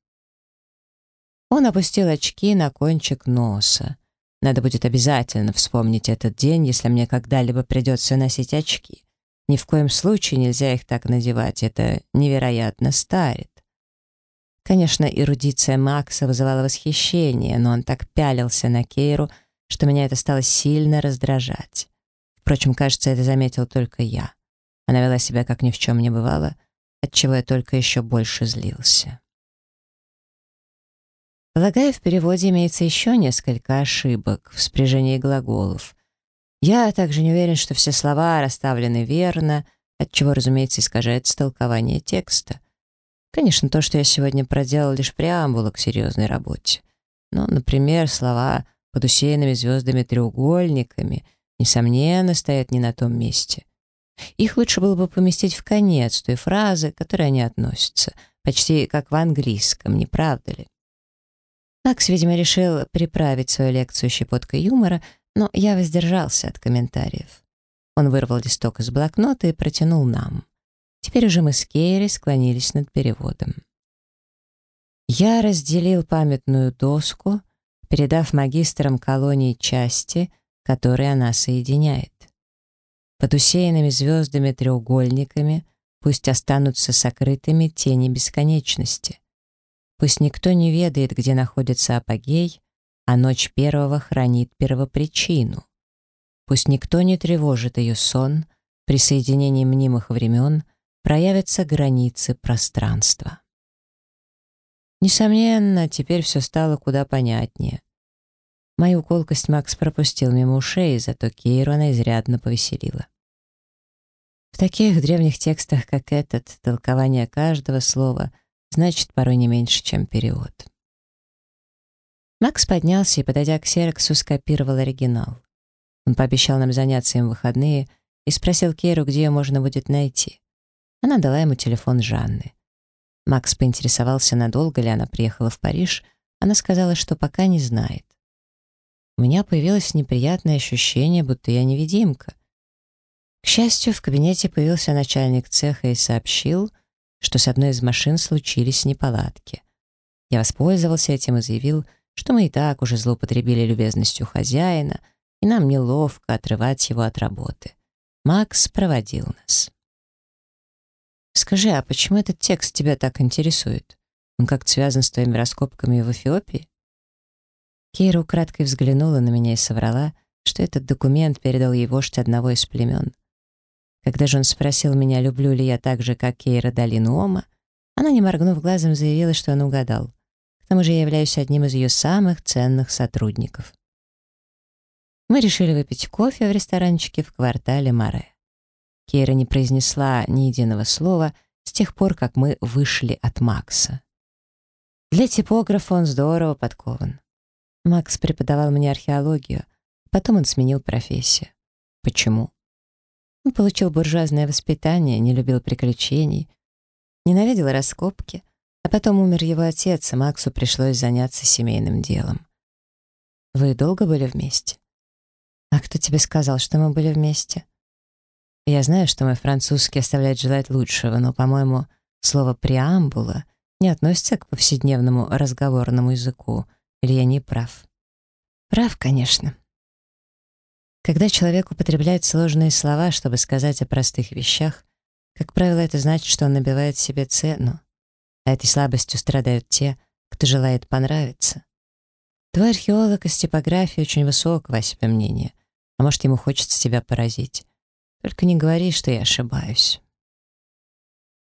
Speaker 1: Он опустил очки на кончик носа. Надо будет обязательно вспомнить этот день, если мне когда-либо придется носить очки. Ни в коем случае нельзя их так надевать, это невероятно старит. Конечно, эрудиция Макса вызывала восхищение, но он так пялился на Кейру, что меня это стало сильно раздражать. Впрочем, кажется, это заметил только я. Она вела себя, как ни в чем не бывало, отчего я только еще больше злился. Полагаю, в переводе имеется еще несколько ошибок в спряжении глаголов. Я также не уверен, что все слова расставлены верно, отчего, разумеется, искажается толкование текста. Конечно, то, что я сегодня проделал, лишь преамбула к серьезной работе. Но, например, слова под усеянными звездами треугольниками, несомненно, стоят не на том месте. Их лучше было бы поместить в конец той фразы, к которой они относятся, почти как в английском, не правда ли? Макс, видимо, решил приправить свою лекцию щепоткой юмора, но я воздержался от комментариев. Он вырвал листок из блокнота и протянул нам. Теперь уже мы с Кейри склонились над переводом. Я разделил памятную доску, передав магистрам колонии части, которые она соединяет. Под усеянными звездами треугольниками пусть останутся сокрытыми тени бесконечности. Пусть никто не ведает, где находится апогей, а ночь первого хранит первопричину. Пусть никто не тревожит ее сон, при соединении мнимых времен проявятся границы пространства. Несомненно, теперь все стало куда понятнее. Мою колкость Макс пропустил мимо ушей, зато Кейру она изрядно повеселила. В таких древних текстах, как этот, толкование каждого слова — значит, порой не меньше, чем перевод. Макс поднялся и, подойдя к Серексу, скопировал оригинал. Он пообещал нам заняться им в выходные и спросил Кейру, где ее можно будет найти. Она дала ему телефон Жанны. Макс поинтересовался, надолго ли она приехала в Париж. Она сказала, что пока не знает. У меня появилось неприятное ощущение, будто я невидимка. К счастью, в кабинете появился начальник цеха и сообщил — что с одной из машин случились неполадки. Я воспользовался этим и заявил, что мы и так уже злоупотребили любезностью хозяина, и нам неловко отрывать его от работы. Макс проводил нас. «Скажи, а почему этот текст тебя так интересует? Он как-то связан с твоими раскопками в Эфиопии?» Кейра украдкой взглянула на меня и соврала, что этот документ передал ей вождь одного из племен — когда же он спросил меня, люблю ли я так же, как Кейра долину Ома, она, не моргнув глазом, заявила, что он угадал. К тому же я являюсь одним из ее самых ценных сотрудников. Мы решили выпить кофе в ресторанчике в квартале Море. Кейра не произнесла ни единого слова с тех пор, как мы вышли от Макса. Для типографа он здорово подкован. Макс преподавал мне археологию, потом он сменил профессию. Почему? Он получил буржуазное воспитание, не любил приключений, ненавидел раскопки, а потом умер его отец, и Максу пришлось заняться семейным делом. Вы долго были вместе? А кто тебе сказал, что мы были вместе? Я знаю, что мой французский оставляет желать лучшего, но, по-моему, слово «преамбула» не относится к повседневному разговорному языку, или я не прав? Прав, конечно. Когда человек употребляет сложные слова, чтобы сказать о простых вещах, как правило, это значит, что он набивает себе цену. А этой слабостью страдают те, кто желает понравиться. Твой археолог из типографии очень высокого о себе мнения, а может, ему хочется тебя поразить. Только не говори, что я ошибаюсь.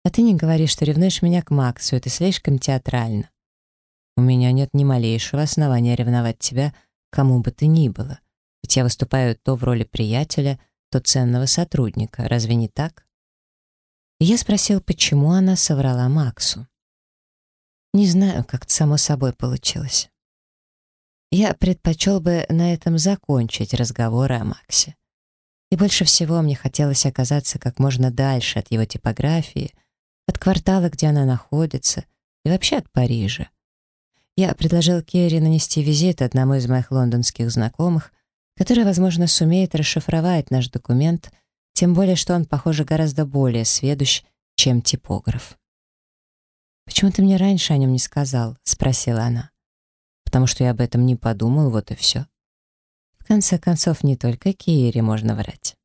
Speaker 1: А ты не говори, что ревнуешь меня к Максу, это слишком театрально. У меня нет ни малейшего основания ревновать тебя кому бы то ни было. Ведь я выступаю то в роли приятеля, то ценного сотрудника. Разве не так? И я спросил, почему она соврала Максу. Не знаю, как само собой получилось. Я предпочел бы на этом закончить разговоры о Максе. И больше всего мне хотелось оказаться как можно дальше от его типографии, от квартала, где она находится, и вообще от Парижа. Я предложил Керри нанести визит одному из моих лондонских знакомых, который, возможно, сумеет расшифровать наш документ, тем более, что он, похоже, гораздо более сведущ, чем типограф. «Почему ты мне раньше о нем не сказал?» — спросила она. «Потому что я об этом не подумал, вот и все». В конце концов, не только Кейре можно врать.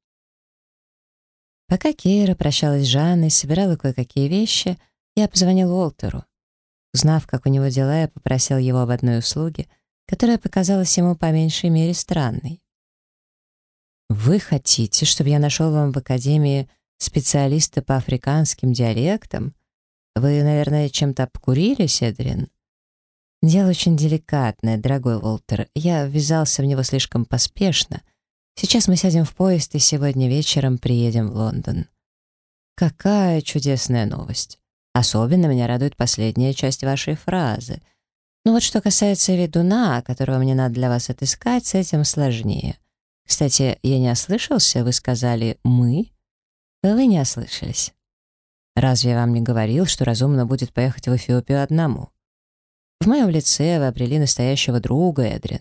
Speaker 1: Пока Кейра прощалась с Жанной, собирала кое-какие вещи, я позвонил Уолтеру. Узнав, как у него дела, я попросил его об одной услуге, которая показалась ему по меньшей мере странной. «Вы хотите, чтобы я нашел вам в Академии специалиста по африканским диалектам? Вы, наверное, чем-то обкурили, Седрин?» «Дело очень деликатное, дорогой Уолтер. Я ввязался в него слишком поспешно. Сейчас мы сядем в поезд и сегодня вечером приедем в Лондон». «Какая чудесная новость! Особенно меня радует последняя часть вашей фразы — ну вот что касается ведуна, которого мне надо для вас отыскать, с этим сложнее. Кстати, я не ослышался, вы сказали «мы»? Вы не ослышались. Разве я вам не говорил, что разумно будет поехать в Эфиопию одному? В моем лице вы обрели настоящего друга, Эдрин.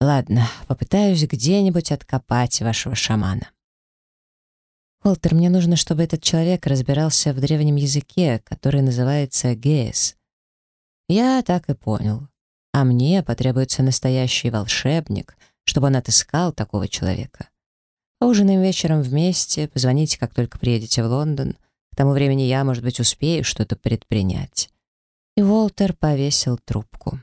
Speaker 1: Ладно, попытаюсь где-нибудь откопать вашего шамана. Холтер, мне нужно, чтобы этот человек разбирался в древнем языке, который называется геес. Я так и понял. А мне потребуется настоящий волшебник, чтобы он отыскал такого человека. Поужинаем вечером вместе, позвоните, как только приедете в Лондон. К тому времени я, может быть, успею что-то предпринять». И Уолтер повесил трубку.